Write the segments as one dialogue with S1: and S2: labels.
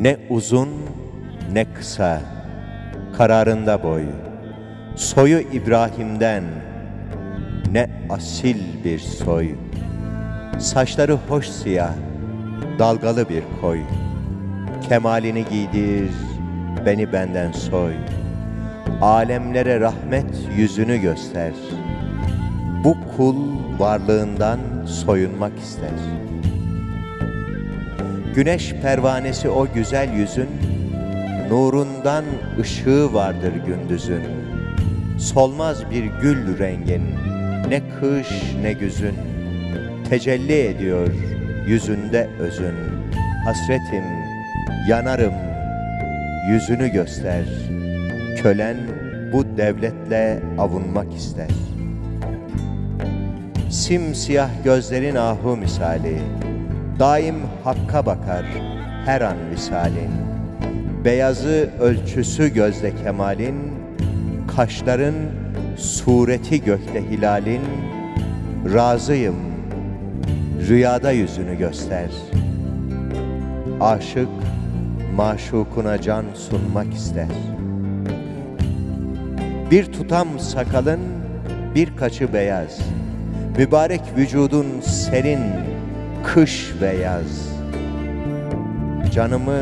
S1: Ne uzun ne kısa, kararında boy. Soyu İbrahim'den, ne asil bir soy. Saçları hoş siyah, dalgalı bir koy. Kemalini giydir, beni benden soy. Alemlere rahmet yüzünü göster. Bu kul varlığından soyunmak ister. Güneş pervanesi o güzel yüzün, nurundan ışığı vardır gündüzün. Solmaz bir gül rengin, ne kış ne güzün. Tecelli ediyor yüzünde özün. Hasretim, yanarım, yüzünü göster. Kölen bu devletle avunmak ister. Simsiyah gözlerin ahu misali, daim hakka bakar her an misalin. Beyazı ölçüsü gözde kemalin, kaşların sureti gökte hilalin. Razıyım, rüyada yüzünü göster. Aşık, maşukuna can sunmak ister. Bir tutam sakalın, birkaçı beyaz. Mübarek vücudun serin, kış ve yaz. Canımı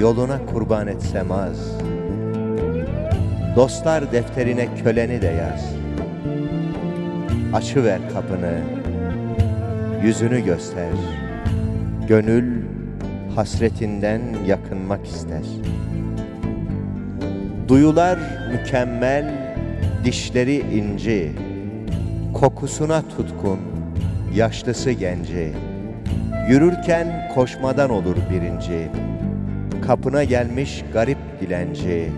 S1: yoluna kurban etsem az. Dostlar defterine köleni de yaz. Açıver kapını, yüzünü göster. Gönül hasretinden yakınmak ister. Duyular mükemmel, dişleri inci, kokusuna tutkun, yaşlısı genci. Yürürken koşmadan olur birinci, kapına gelmiş garip dilenci.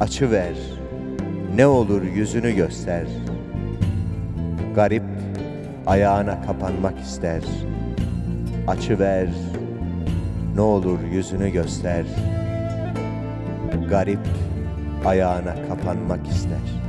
S1: Açıver, ne olur yüzünü göster. Garip ayağına kapanmak ister. Açıver, ne olur yüzünü göster. Garip ayağına kapanmak ister.